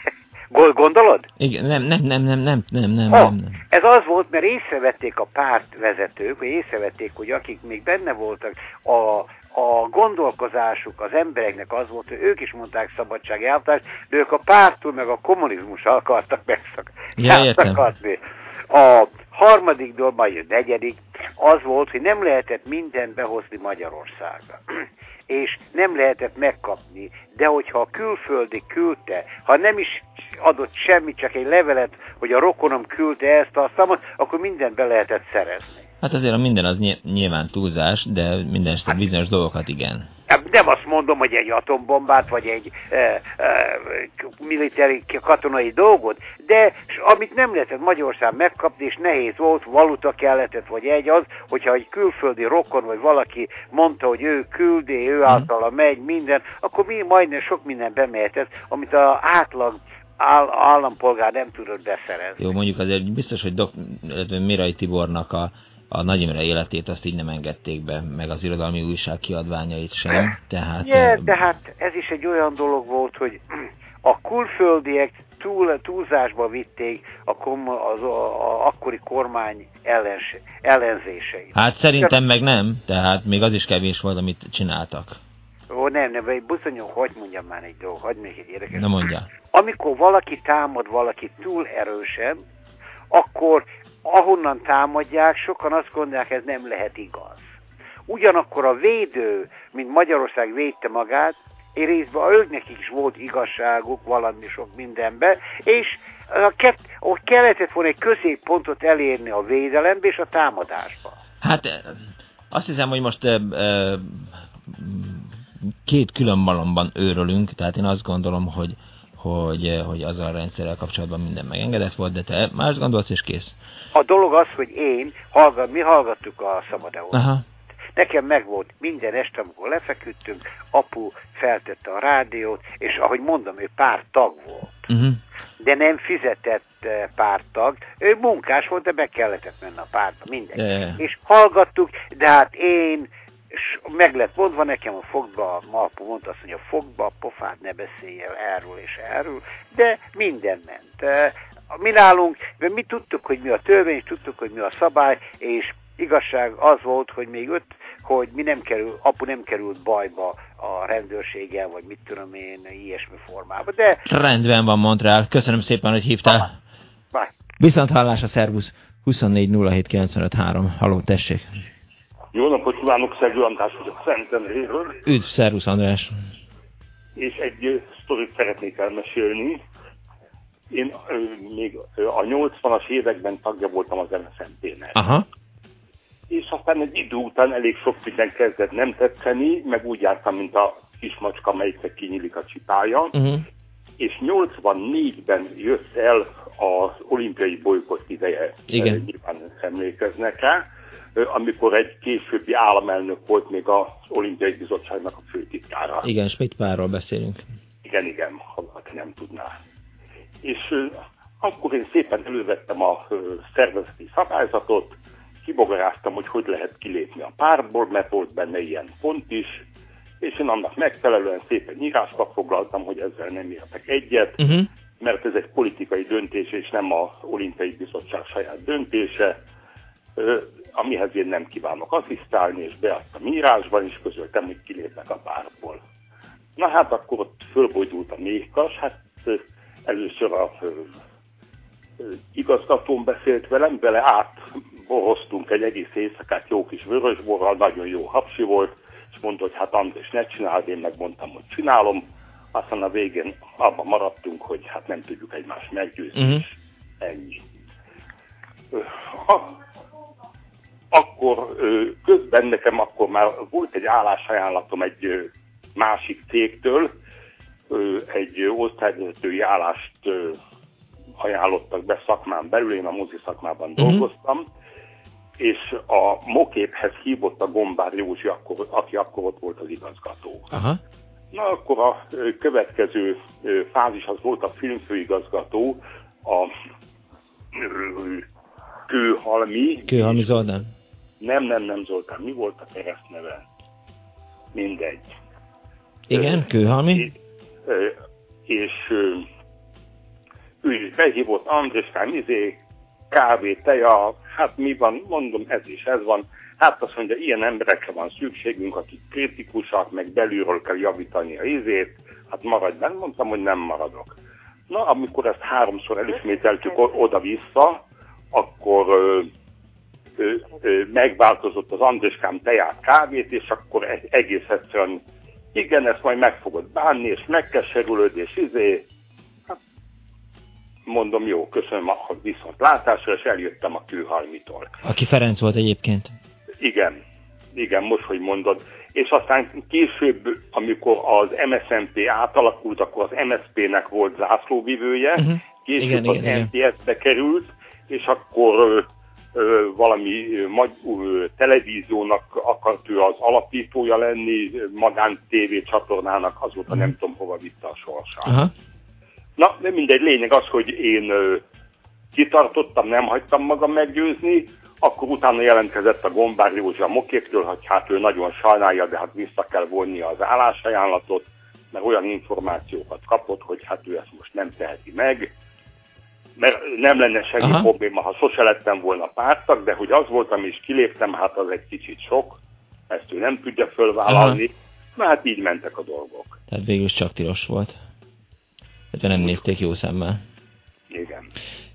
Gondolod? Igen, nem, nem, nem, nem, nem, nem, nem, oh, nem, nem. Ez az volt, mert észrevették a pártvezetők, vagy észrevették, hogy akik még benne voltak, a, a gondolkozásuk az embereknek az volt, hogy ők is mondták szabadságeltást, de ők a pártól meg a kommunizmus akartak megszakadni. Ja, a harmadik dolog, vagy negyedik, az volt, hogy nem lehetett mindent behozni Magyarországra és nem lehetett megkapni. De hogyha a külföldi küldte, ha nem is adott semmit, csak egy levelet, hogy a rokonom küldte ezt a számot, akkor mindent be lehetett szerezni. Hát azért a minden az nyilván túlzás, de minden hát, bizonyos dolgokat igen. Nem azt mondom, hogy egy atombombát, vagy egy e, e, militári katonai dolgot, de amit nem lehetett Magyarország megkapni, és nehéz volt, valuta kelletett, vagy egy az, hogyha egy külföldi rokon, vagy valaki mondta, hogy ő küldi, ő mhm. általa megy, minden, akkor mi majdnem sok minden bemehetett, amit az átlag áll, állampolgár nem tudott beszerezni. Jó, mondjuk azért biztos, hogy Dok Mirai Tibornak a a Nagy Imre életét azt így nem engedték be, meg az irodalmi újság kiadványait sem. Tehát, yeah, tehát ez is egy olyan dolog volt, hogy a külföldiek túl, túlzásba vitték a, kom, az, a, a akkori kormány ellens, ellenzéseit. Hát szerintem meg nem, tehát még az is kevés volt, amit csináltak. Ó, nem, nem, bizonyos, hogy mondjam már egy dolog, hagyd még egy érdekes. Na mondja. Amikor valaki támad valaki túl erősen, akkor ahonnan támadják, sokan azt gondolják, ez nem lehet igaz. Ugyanakkor a védő, mint Magyarország védte magát, én részben őknek is volt igazságuk valami sok mindenbe, és a kett, ott kellett volna egy középpontot elérni a védelembe és a támadásba. Hát azt hiszem, hogy most két külön malomban őrölünk, tehát én azt gondolom, hogy, hogy, hogy azzal a rendszerrel kapcsolatban minden megengedett volt, de te más gondolsz, és kész. A dolog az, hogy én, hallgat, mi hallgattuk a Szabad Európát. Nekem megvolt minden este, amikor lefeküdtünk, apu feltette a rádiót, és ahogy mondom, ő pár tag volt. Uh-huh. De nem fizetett eh, pártag, ő munkás volt, de be kellett menni a pártba, mindegy. Yeah. És hallgattuk, de hát én, és meg lett mondva nekem a fogba, a apu mondta azt, hogy a fogba, a pofát ne beszéljen erről és erről, de minden ment. Eh, mi nálunk, mert mi tudtuk, hogy mi a törvény, tudtuk, hogy mi a szabály, és igazság az volt, hogy még öt, hogy mi nem kerül, apu nem került bajba a rendőrséggel, vagy mit tudom én, ilyesmi formában. De... Rendben van, Montreal. Köszönöm szépen, hogy hívtál. Bye. Viszont hallásra, szervusz. 24 07 Haló, tessék. Jó napot kívánok, Szegő András vagyok Szentendréről. Üdv, szervusz András. És egy sztorit szeretnék elmesélni. Én ö, még a 80-as években tagja voltam az MSZNP-nek. Aha. És aztán egy idő után elég sok minden kezdett nem tetszeni, meg úgy jártam, mint a kismacska, melyiknek kinyílik a csipája. Uh-huh. És 84-ben jött el az olimpiai bolykott ideje. Igen. Nyilván emlékeznek rá amikor egy későbbi államelnök volt még az olimpiai bizottságnak a főtitkára. Igen, Schmidt-párról beszélünk. Igen, igen, ha valaki nem tudná. És akkor én szépen elővettem a szervezeti szabályzatot, kibogaráztam, hogy hogy lehet kilépni a párból, mert volt benne ilyen pont is, és én annak megfelelően szépen írásba foglaltam, hogy ezzel nem értek egyet, uh-huh. mert ez egy politikai döntés, és nem a olimpiai bizottság saját döntése, amihez én nem kívánok asszisztálni, és beadtam írásban, és közöltem, hogy kilépnek a párból. Na hát akkor ott fölbojdult a méhkas, hát először a igazgatón beszélt velem, vele átboroztunk egy egész éjszakát jó kis vörösborral, nagyon jó hapsi volt, és mondta, hogy hát András ne csináld, én megmondtam, hogy csinálom. Aztán a végén abban maradtunk, hogy hát nem tudjuk egymást meggyőzni, uh-huh. ennyi. Ha, akkor közben nekem akkor már volt egy állásajánlatom egy másik cégtől, egy osztályvezetői állást ajánlottak be szakmán belül, én a mozi szakmában uh-huh. dolgoztam, és a moképhez hívott a Gombár Józsi, akkor, aki akkor ott volt az igazgató. Aha. Na akkor a következő fázis az volt a filmfőigazgató, a Kőhalmi. Kőhalmi Zoltán. Nem, nem, nem Zoltán. Mi volt a keresztneve? Mindegy. Igen, Kőhalmi. És, és ő is behívott Andréskám, izé, kávé, teja, hát mi van, mondom, ez is ez van. Hát azt mondja, ilyen emberekre van szükségünk, akik kritikusak, meg belülről kell javítani a izét, hát maradj benne, mondtam, hogy nem maradok. Na, amikor ezt háromszor elismételtük oda-vissza, akkor ö, ö, ö, megváltozott az Andréskám teját, kávét, és akkor e-, egész egyszerűen igen, ezt majd meg fogod bánni, és megkeserülöd, és izé, mondom, jó, köszönöm a viszont látásra, és eljöttem a kőhalmitól. Aki Ferenc volt egyébként. Igen, igen, most, hogy mondod. És aztán később, amikor az MSZNP átalakult, akkor az MSZP-nek volt zászlóvivője, uh-huh. később igen, az igen, NTS-be került, és akkor valami magy, televíziónak akart ő az alapítója lenni, magán TV csatornának, azóta nem tudom hova vitte a sorsát. Uh-huh. Na, de mindegy, lényeg az, hogy én kitartottam, nem hagytam magam meggyőzni, akkor utána jelentkezett a Gombár Józsi a Mokéktől, hogy hát ő nagyon sajnálja, de hát vissza kell vonni az állásajánlatot, mert olyan információkat kapott, hogy hát ő ezt most nem teheti meg, mert nem lenne semmi Aha. probléma, ha sose lettem volna pártak, de hogy az voltam és kiléptem, hát az egy kicsit sok, ezt ő nem tudja fölvállalni, Aha. na hát így mentek a dolgok. Tehát végül csak tilos volt de nem nézték jó szemmel. Igen.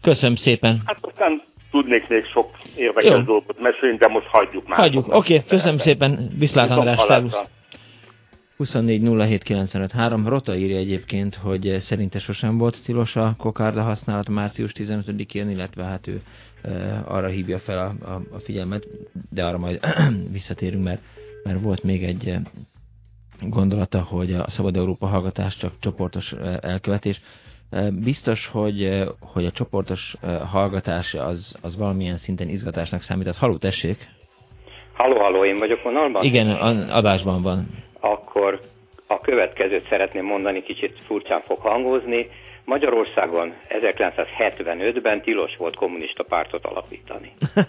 Köszönöm szépen. Hát aztán tudnék még sok érdekes jó. dolgot mesélni, de most hagyjuk már. Hagyjuk, oké, okay, köszönöm szépen. Viszlát András, szervusz. 24 Rota írja egyébként, hogy szerinte sosem volt tilos a kokárda használat március 15-én, illetve hát ő e, arra hívja fel a, a, a figyelmet, de arra majd visszatérünk, mert, mert volt még egy gondolata, hogy a Szabad Európa hallgatás csak csoportos elkövetés. Biztos, hogy, hogy a csoportos hallgatás az, az valamilyen szinten izgatásnak számít. Haló, tessék! Halló, halló, én vagyok vonalban? Igen, adásban van. Akkor a következőt szeretném mondani, kicsit furcsán fog hangozni. Magyarországon 1975-ben tilos volt kommunista pártot alapítani.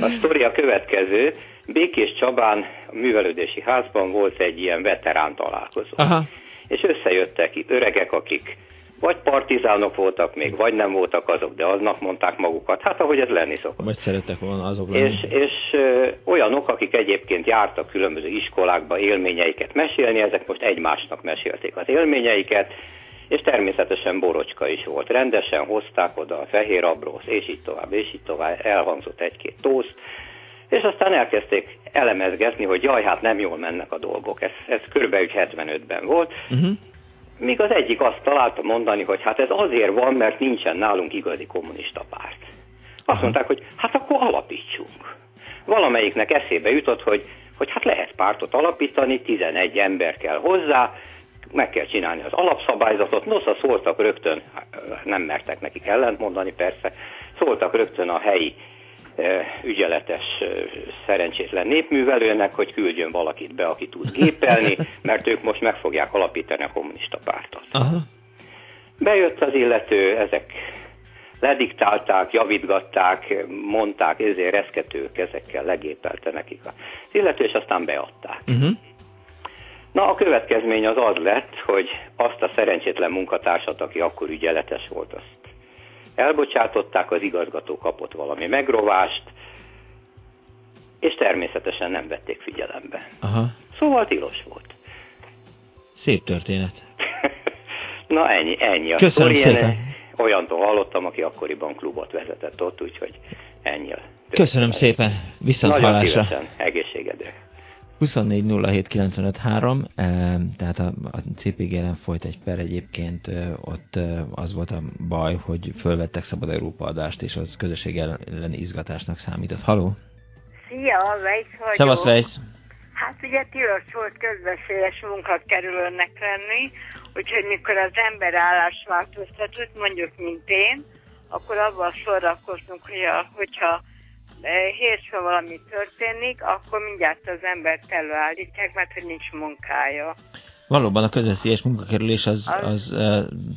A sztori a következő. Békés Csabán a művelődési házban volt egy ilyen veterán találkozó. Aha. És összejöttek itt öregek, akik vagy partizánok voltak még, vagy nem voltak azok, de aznak mondták magukat. Hát ahogy ez lenni szokott. Vagy szerettek volna azok lenni. És, és ö, olyanok, akik egyébként jártak különböző iskolákba élményeiket mesélni, ezek most egymásnak mesélték az élményeiket, és természetesen borocska is volt. Rendesen hozták oda a fehér abrósz, és így tovább, és így tovább, elhangzott egy-két tószt, és aztán elkezdték elemezgetni, hogy jaj, hát nem jól mennek a dolgok. Ez, ez körülbelül 75-ben volt. Uh-huh. Míg az egyik azt találta mondani, hogy hát ez azért van, mert nincsen nálunk igazi kommunista párt. Azt mondták, hogy hát akkor alapítsunk. Valamelyiknek eszébe jutott, hogy, hogy hát lehet pártot alapítani, 11 ember kell hozzá, meg kell csinálni az alapszabályzatot. Nosza szóltak rögtön, nem mertek nekik ellentmondani persze, szóltak rögtön a helyi ügyeletes szerencsétlen népművelőnek, hogy küldjön valakit be, aki tud gépelni, mert ők most meg fogják alapítani a kommunista pártot. Aha. Bejött az illető, ezek lediktálták, javítgatták, mondták, ezért reszketők ezekkel legépelte nekik az illető, és aztán beadták. Uh-huh. Na, a következmény az az lett, hogy azt a szerencsétlen munkatársat, aki akkor ügyeletes volt, azt elbocsátották, az igazgató kapott valami megrovást, és természetesen nem vették figyelembe. Aha. Szóval tilos volt. Szép történet. Na ennyi, ennyi. A Köszönöm szépen. Olyantól hallottam, aki akkoriban klubot vezetett ott, úgyhogy ennyi. Köszönöm szépen. Viszont Nagyon hallásra. szívesen. Egészségedre. 24 tehát a, a CPG-en folyt egy per egyébként, ott az volt a baj, hogy fölvettek Szabad Európa adást, és az közösség elleni izgatásnak számított. Haló? Szia, Vejsz vagyok. Szevasz, Vejsz. Hát ugye tilos volt közbeszéles munkakerülőnek lenni, úgyhogy mikor az ember állásváltoztatott, mondjuk mint én, akkor abban szórakoztunk, hogy a, hogyha hétfő valami történik, akkor mindjárt az embert előállítják, mert hogy nincs munkája. Valóban a közveszélyes munkakerülés az, az, az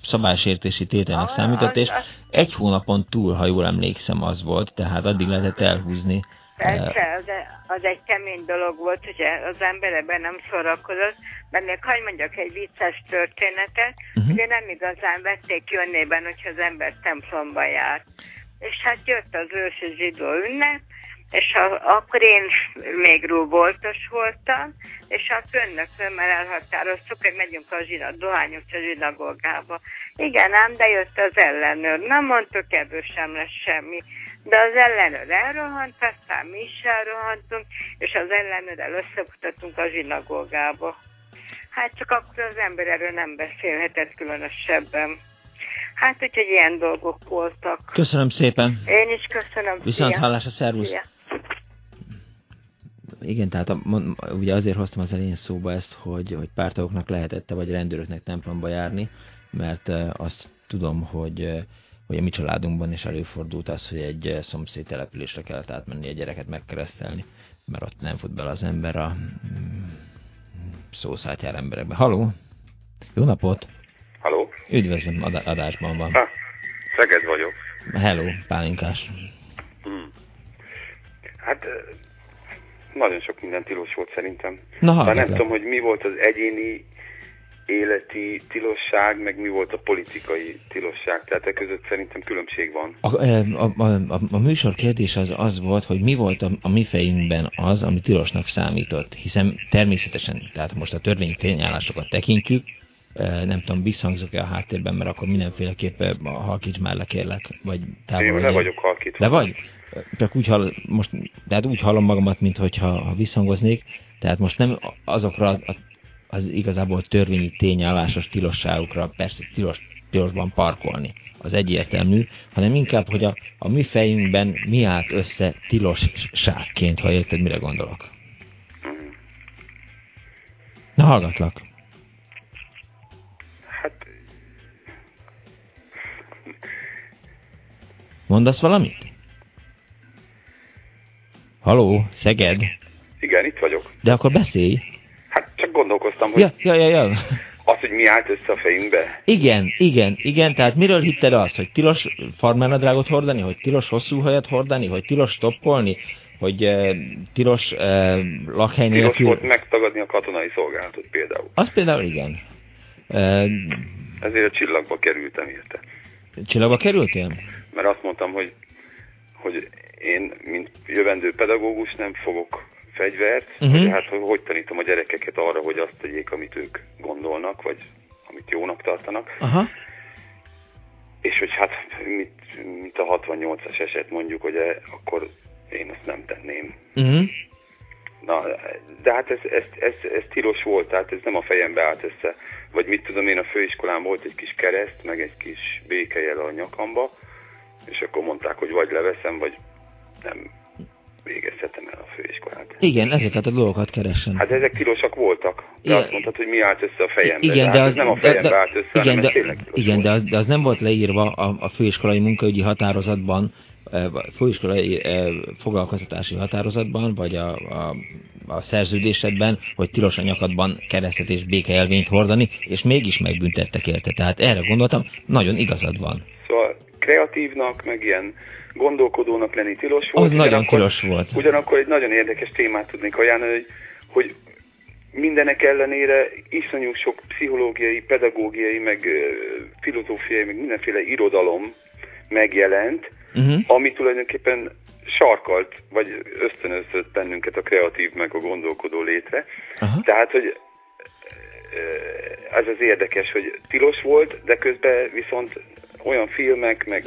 szabálysértési tételnek számított, és egy hónapon túl, ha jól emlékszem, az volt, tehát addig lehetett elhúzni. Persze, az, az egy kemény dolog volt, hogy az ember ebben nem szórakozott, mert még hagyj mondjak egy vicces történetet, uh-huh. ugye nem igazán vették jönnében, hogyha az ember templomba járt és hát jött az ősi zsidó ünnep, és a, akkor én még róboltos voltam, és a főnökömmel elhatároztuk, hogy megyünk a zsinat, dohányos a zsinagógába. Igen, ám, de jött az ellenőr. Nem mondtuk, ebből sem lesz semmi. De az ellenőr elrohant, aztán mi is elrohantunk, és az ellenőrrel összefutottunk a zsinagógába. Hát csak akkor az ember erről nem beszélhetett különösebben. Hát úgyhogy ilyen dolgok voltak. Köszönöm szépen. Én is köszönöm. Viszont hallás hallásra, szervusz. Szia. Igen, tehát a, ugye azért hoztam az elén szóba ezt, hogy, hogy pártagoknak lehetette, vagy rendőröknek templomba járni, mert azt tudom, hogy, hogy a mi családunkban is előfordult az, hogy egy szomszéd településre kellett átmenni egy gyereket megkeresztelni, mert ott nem fut bele az ember a mm, szószátjár emberekbe. Haló! Jó napot! Haló? Üdvözlöm, ad adásban van. Ha, Szeged vagyok. Hello, pálinkás. Hmm. Hát nagyon sok minden tilos volt szerintem. Na, Bár nem le. tudom, hogy mi volt az egyéni életi tilosság, meg mi volt a politikai tilosság. Tehát e között szerintem különbség van. A, a, a, a, a műsor kérdés az az volt, hogy mi volt a, a mi fejünkben az, ami tilosnak számított. Hiszen természetesen, tehát most a törvényi tényállásokat tekintjük, nem tudom, visszhangzok-e a háttérben, mert akkor mindenféleképpen halkíts már le kérlek, vagy távol. Én le vagyok halkítva. Le vagy? Csak úgy, hall, most, tehát úgy hallom magamat, mint hogyha ha visszhangoznék, tehát most nem azokra az igazából törvényi tényállásos tilosságokra, persze tilos, tilosban parkolni, az egyértelmű, hanem inkább, hogy a, a mi fejünkben mi állt össze tilosságként, ha érted, mire gondolok. Mhm. Na, hallgatlak. Mondasz valamit? Haló, Szeged? Igen, itt vagyok. De akkor beszélj. Hát csak gondolkoztam, hogy... Ja, ja, ja, ja. Az, hogy mi állt össze a fejünkbe. Igen, igen, igen, tehát miről hitted azt, hogy tilos farmernadrágot hordani, hogy tilos hosszú hajat hordani, hogy tilos stoppolni, hogy uh, tilos uh, lakhely nélkül... Tilos volt megtagadni a katonai szolgálatot például. Az például igen. Uh, Ezért a csillagba kerültem érte. Csillagba kerültél? Mert azt mondtam, hogy, hogy én, mint jövendő pedagógus nem fogok fegyvert, uh-huh. hogy hát hogy, tanítom a gyerekeket arra, hogy azt tegyék, amit ők gondolnak, vagy amit jónak tartanak. Uh-huh. És hogy hát, mit, mint a 68-as eset mondjuk, hogy e, akkor én azt nem tenném. Uh-huh. Na, de hát ez, ez, ez, ez tilos volt, tehát ez nem a fejembe állt össze. Vagy mit tudom én, a főiskolán volt egy kis kereszt, meg egy kis békejel a nyakamba, és akkor mondták, hogy vagy leveszem, vagy nem végezhetem el a főiskolát. Igen, ezeket a dolgokat keresem. Hát ezek tilosak voltak. De igen. azt mondtad, hogy mi állt össze a fejembe. Igen, de, de hát az, nem a fejembe de, állt össze, igen, hanem de, igen, de az, de az nem volt leírva a, a főiskolai munkaügyi határozatban, főiskolai foglalkoztatási határozatban, vagy a, a, a szerződésedben, hogy tilos a nyakadban keresztet és békejelvényt hordani, és mégis megbüntettek érte. Tehát erre gondoltam, nagyon igazad van. Szóval kreatívnak, meg ilyen gondolkodónak lenni tilos volt. Az nagyon tilos volt. Ugyanakkor egy nagyon érdekes témát tudnék ajánlani, hogy, hogy mindenek ellenére iszonyú sok pszichológiai, pedagógiai, meg filozófiai, meg mindenféle irodalom megjelent, uh-huh. ami tulajdonképpen sarkalt, vagy ösztönözött bennünket a kreatív, meg a gondolkodó létre. Uh-huh. Tehát, hogy ez az érdekes, hogy tilos volt, de közben viszont olyan filmek, meg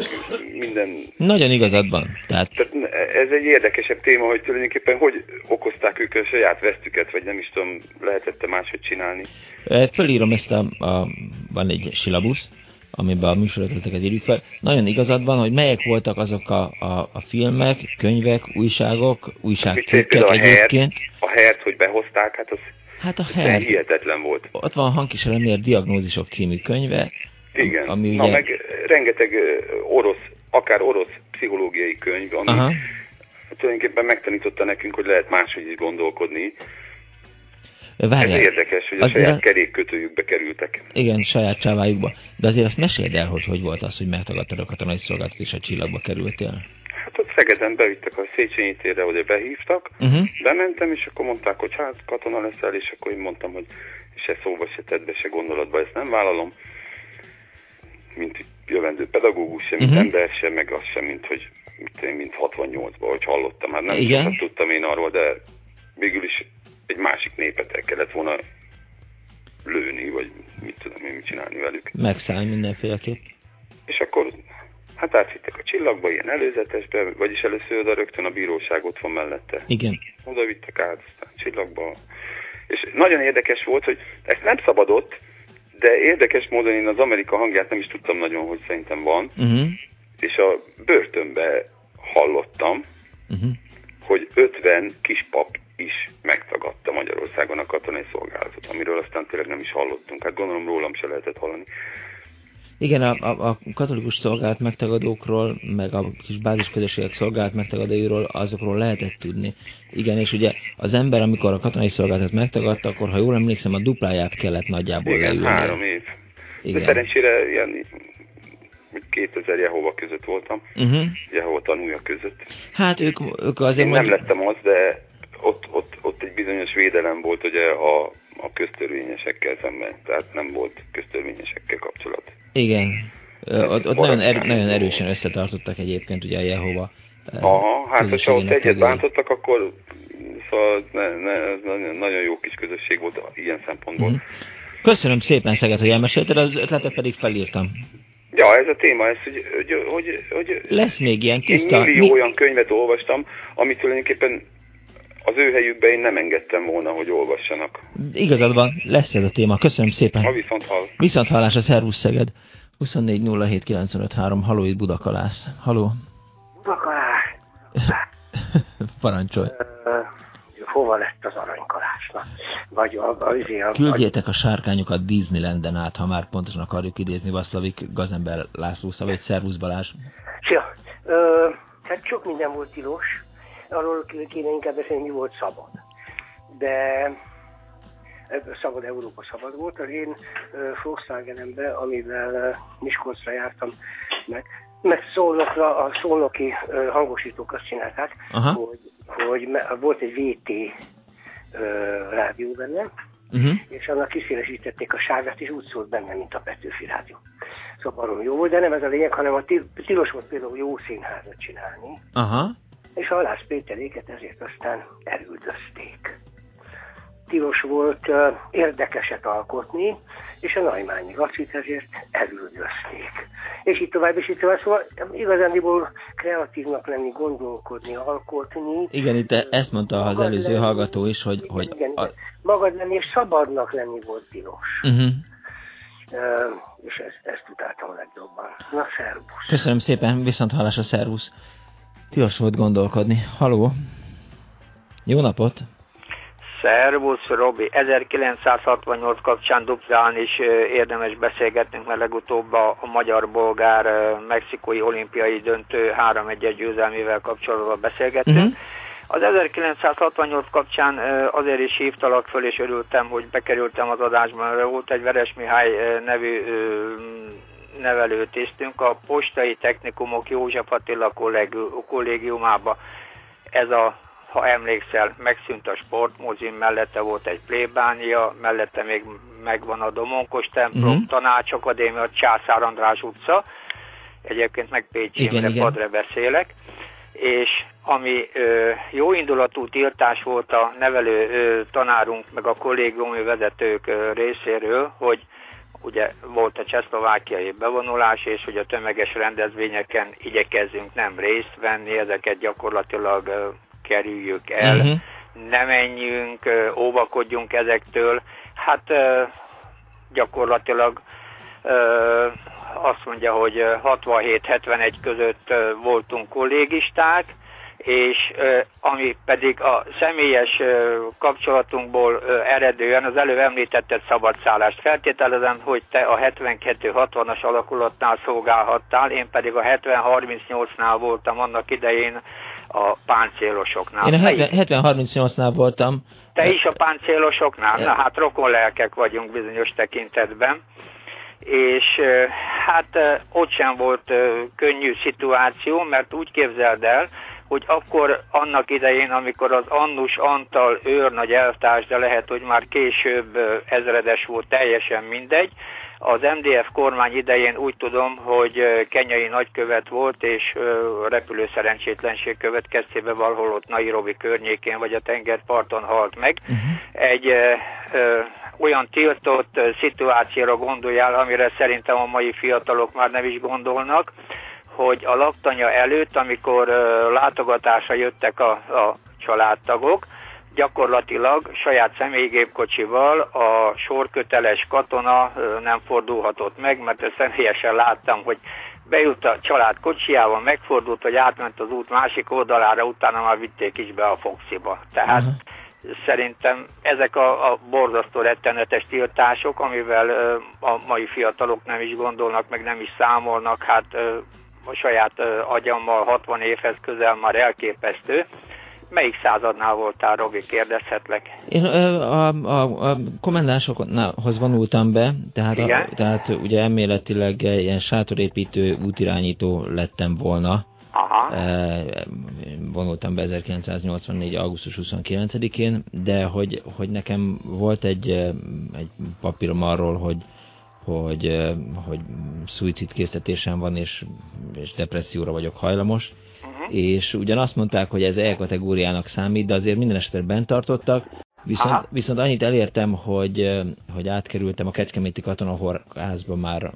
minden... Nagyon igazad van. Tehát... Tehát ez egy érdekesebb téma, hogy tulajdonképpen hogy okozták ők a saját vesztüket, vagy nem is tudom, lehetette máshogy csinálni. Fölírom ezt a, a van egy silabusz, amiben a műsorötleteket írjuk fel. Nagyon igazad van, hogy melyek voltak azok a, a, a filmek, könyvek, újságok, újságcikkek egyébként. A hert, hogy behozták, hát az Hát a her. hihetetlen volt. Ott van a Hankiselemér Diagnózisok című könyve, igen. Ami ugye... Na meg rengeteg orosz, akár orosz pszichológiai könyv, ami Aha. tulajdonképpen megtanította nekünk, hogy lehet máshogy is gondolkodni. Várjál. Ez érdekes, hogy a azért saját kerékkötőjükbe kerültek. Igen, saját csávájukba. De azért azt meséld el, hogy hogy volt az, hogy megtagadtad a katonai szolgálatot és a csillagba kerültél. Hát ott Szegeden bevittek a Széchenyi térre, hogy behívtak, uh-huh. bementem, és akkor mondták, hogy hát katona leszel, és akkor én mondtam, hogy se szóba, se tedbe, se gondolatba ezt nem vállalom mint jövendő pedagógus sem, mint uh-huh. ember sem, meg az sem, mint hogy mint, én, mint 68-ban, hogy hallottam. Hát nem Igen. sokat tudtam én arról, de végül is egy másik népet el kellett volna lőni, vagy mit tudom én, mit csinálni velük. Megszállni mindenféleképp. És akkor hát átvittek a csillagba, ilyen előzetesbe, vagyis először oda rögtön a bíróság ott van mellette. Igen. Oda vittek át, aztán csillagba. És nagyon érdekes volt, hogy ezt nem szabadott, de érdekes módon én az Amerika hangját nem is tudtam nagyon, hogy szerintem van, uh-huh. és a börtönbe hallottam, uh-huh. hogy 50 kispap is megtagadta Magyarországon a katonai szolgálatot, amiről aztán tényleg nem is hallottunk. Hát gondolom rólam se lehetett hallani. Igen, a, a, a katolikus szolgálat megtagadókról, meg a kis bázisközösségek szolgálat megtagadóiról, azokról lehetett tudni. Igen, és ugye az ember, amikor a katonai szolgálatot megtagadta, akkor, ha jól emlékszem, a dupláját kellett nagyjából Igen, leülni. három év. Igen. De szerencsére ilyen 2000 Jehova között voltam, uh-huh. Jehova tanulja között. Hát ők, ők azért... Én nem lettem az, de ott, ott, ott egy bizonyos védelem volt ugye a, a köztörvényesekkel szemben, tehát nem volt köztörvényesekkel kapcsolat. Igen. Ott, ott nagyon, er, nagyon erősen összetartottak egyébként ugye a Jehova. Aha, hát hogyha ott egyet bántottak, akkor szóval ne, ne, ez nagyon, jó kis közösség volt ilyen szempontból. Mm. Köszönöm szépen, Szeged, hogy elmesélted, az ötletet pedig felírtam. Ja, ez a téma, ez, hogy, hogy, hogy, hogy lesz még ilyen tiszta... Én millió mi... olyan könyvet olvastam, amit tulajdonképpen az ő helyükben én nem engedtem volna, hogy olvassanak. Igazad van, lesz ez a téma. Köszönöm szépen. A viszont hall. Viszont hallás a Szervusz Szeged. 24 Haló itt Budakalász. Haló. Budakalász. Parancsolj. hova lett az aranykalásnak? Vagy a, a, a, a, Küldjétek a sárkányokat Disneylanden át, ha már pontosan akarjuk idézni Vaszlavik Gazember László szavait. Szervusz Balázs. Szia. Ö, hát sok minden volt tilos, arról kéne inkább beszélni, mi volt szabad. De szabad Európa szabad volt. Az én Volkswagenembe, amivel Miskolcra jártam meg, meg szólnokra, a szólnoki hangosítók azt csinálták, Aha. hogy, hogy volt egy VT rádió benne, uh-huh. és annak kiszélesítették a sárgát, és úgy szólt benne, mint a Petőfi rádió. Szóval barom jó volt, de nem ez a lényeg, hanem a tilos volt például jó színházat csinálni. Aha és a Halász Péteréket ezért aztán elüldözték. Tilos volt érdekeset alkotni, és a Najmányi Lacit ezért elüldözték. És itt tovább, és itt tovább, szóval igazándiból kreatívnak lenni, gondolkodni, alkotni. Igen, itt ezt mondta az előző lenni, hallgató is, hogy... Igen, hogy igen, a... magad lenni és szabadnak lenni volt tilos. Uh-huh. Uh, és ezt, ezt utáltam legjobban. Na, szervusz! Köszönöm szépen, viszont hallás a szervusz! Tilos volt gondolkodni. Haló? Jó napot! Szervusz, Robi. 1968 kapcsán Duplán is érdemes beszélgetnünk, mert legutóbb a, magyar-bolgár mexikói olimpiai döntő 3-1 győzelmével kapcsolatban beszélgettünk. Uh-huh. Az 1968 kapcsán azért is hívtalak föl, és örültem, hogy bekerültem az adásban. Volt egy Veres Mihály nevű nevelőtisztünk a postai technikumok József Attila kollégiumába. Ez a ha emlékszel, megszűnt a sportmúzeum, mellette volt egy plébánia, mellette még megvan a Domonkos templom, uh-huh. tanácsakadémia, Császár András utca, egyébként meg Pécsi Imre padra beszélek, és ami ö, jóindulatú tiltás volt a nevelő ö, tanárunk, meg a kollégiumi vezetők ö, részéről, hogy ugye volt a csehszlovákiai bevonulás, és hogy a tömeges rendezvényeken igyekezzünk nem részt venni, ezeket gyakorlatilag kerüljük el, uh-huh. ne menjünk, óvakodjunk ezektől. Hát gyakorlatilag azt mondja, hogy 67-71 között voltunk kollégisták, és ami pedig a személyes kapcsolatunkból eredően az előbb említetted szabadszállást. Feltételezem, hogy te a 72-60-as alakulatnál szolgálhattál, én pedig a 70-38-nál voltam annak idején a páncélosoknál. Én a 70-38-nál voltam. Te is a páncélosoknál? Na hát rokon lelkek vagyunk bizonyos tekintetben. És hát ott sem volt könnyű szituáció, mert úgy képzeld el, hogy akkor annak idején, amikor az Annus Antal őrnagy elvtárs, de lehet, hogy már később ezredes volt, teljesen mindegy, az MDF kormány idején úgy tudom, hogy kenyai nagykövet volt, és repülő szerencsétlenség következtében valahol ott Nairobi környékén, vagy a tengerparton halt meg. Uh-huh. Egy ö, olyan tiltott szituációra gondoljál, amire szerintem a mai fiatalok már nem is gondolnak, hogy a laktanya előtt, amikor látogatásra jöttek a, a családtagok, gyakorlatilag saját személygépkocsival a sorköteles katona nem fordulhatott meg, mert ezt személyesen láttam, hogy bejut a család kocsiával, megfordult, hogy átment az út másik oldalára, utána már vitték is be a Foxiba. Tehát uh-huh. szerintem ezek a, a borzasztó rettenetes tiltások, amivel a mai fiatalok nem is gondolnak, meg nem is számolnak, hát a saját agyammal 60 évhez közel már elképesztő. Melyik századnál voltál, Robi, kérdezhetlek? Én a, a, a kommendánsokhoz vonultam be, tehát, a, tehát ugye elméletileg ilyen sátorépítő útirányító lettem volna. Aha. vonultam be 1984. augusztus 29-én, de hogy, hogy nekem volt egy, egy papírom arról, hogy hogy, hogy szuicidkésztetésem van, és, és depresszióra vagyok hajlamos, uh-huh. és ugyan azt mondták, hogy ez E-kategóriának számít, de azért minden esetre bent tartottak, viszont, viszont annyit elértem, hogy, hogy átkerültem a Kecskeméti katonahorházba már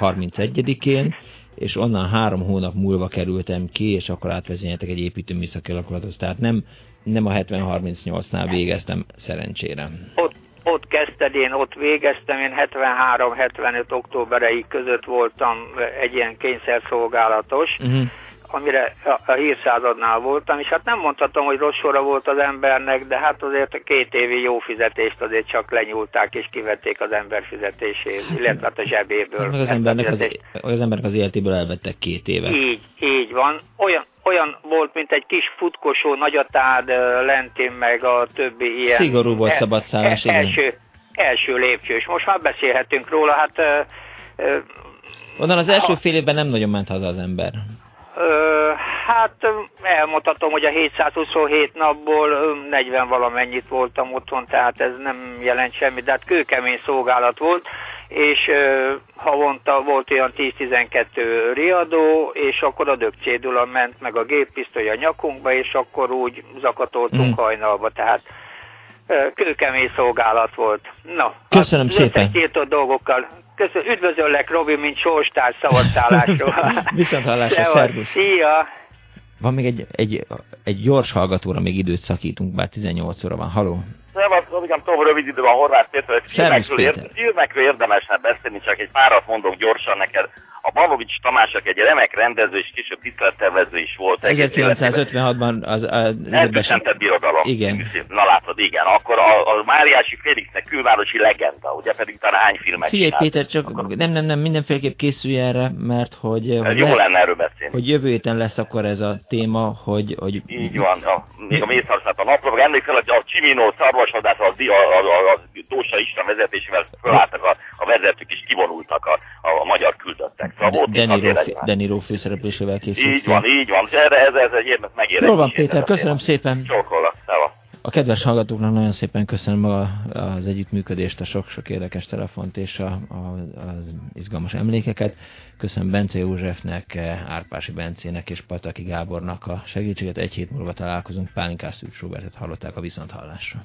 31-én, és onnan három hónap múlva kerültem ki, és akkor átvezényeltek egy építőműszaki alakulathoz. Tehát nem, nem a 70-38-nál végeztem szerencsére. Ott, ott kezdted, én ott végeztem, én 73-75 októberei között voltam egy ilyen kényszerszolgálatos, uh-huh amire a hírszázadnál voltam, és hát nem mondhatom, hogy rossz sora volt az embernek, de hát azért a két évi jó fizetést azért csak lenyúlták és kivették az ember fizetését, illetve hát a zsebéből. Az embernek az, az embernek az életéből elvettek két éve. Így, így van. Olyan, olyan volt, mint egy kis futkosó nagyatád lentén, meg a többi ilyen... Szigorú volt szabadszállás, el, első, első lépcsős. Most már beszélhetünk róla, hát... Onnan az első ha, fél évben nem nagyon ment haza az ember. Ö, hát elmondhatom, hogy a 727 napból 40 valamennyit voltam otthon, tehát ez nem jelent semmit, de hát kőkemény szolgálat volt, és havonta volt olyan 10-12 riadó, és akkor a dögcédula ment meg a géppisztoly a nyakunkba, és akkor úgy zakatoltunk mm. hajnalba, tehát kőkemény szolgálat volt. Na, Köszönöm szépen. dolgokkal Köszönöm, üdvözöllek, Robi, mint sorstárs szavaztálásról. Viszont hallásra, szervusz. Szia! Van még egy, egy, egy gyors hallgatóra, még időt szakítunk, bár 18 óra van. Haló? Szevasz, Robikám, tudom, rövid idő van, Horváth Péter, filmekről, ér, filmekről érdemes hát beszélni, csak egy párat mondok gyorsan neked. A Pavlovics Tamásnak egy remek rendező és később tisztelettervező is volt. 1956-ban az a Elköszentett birodalom. Igen. Na látod, igen. Akkor a, a Máriási Félixnek külvárosi legenda, ugye pedig talán hány filmet Figyelj Péter, csak akkor... nem, nem, nem, mindenféleképp készülj erre, mert hogy... hogy jó le, lenne erről beszélni. Hogy jövő héten lesz akkor ez a téma, hogy... hogy... Így van, a, még a Mészarszát a napról, emlékszel, hogy a Csiminó szarvasodás a, a, a, a, a Dósa István vezetésével fölálltak a, a vezetők és kivonultak a, a, a magyar küldöttek. Szóval volt Deniro, Deniro főszereplésével készült. Így van, így van. Erre ez, ez egy érmet megérek. Jól van, Péter, köszönöm szépen. Csókolak, A kedves hallgatóknak nagyon szépen köszönöm a, az együttműködést, a sok-sok érdekes telefont és a, a, az izgalmas emlékeket. Köszönöm Bence Józsefnek, Árpási Bencének és Pataki Gábornak a segítséget. Egy hét múlva találkozunk. Pálinkás Szűcs Robertet hallották a viszonthallásra.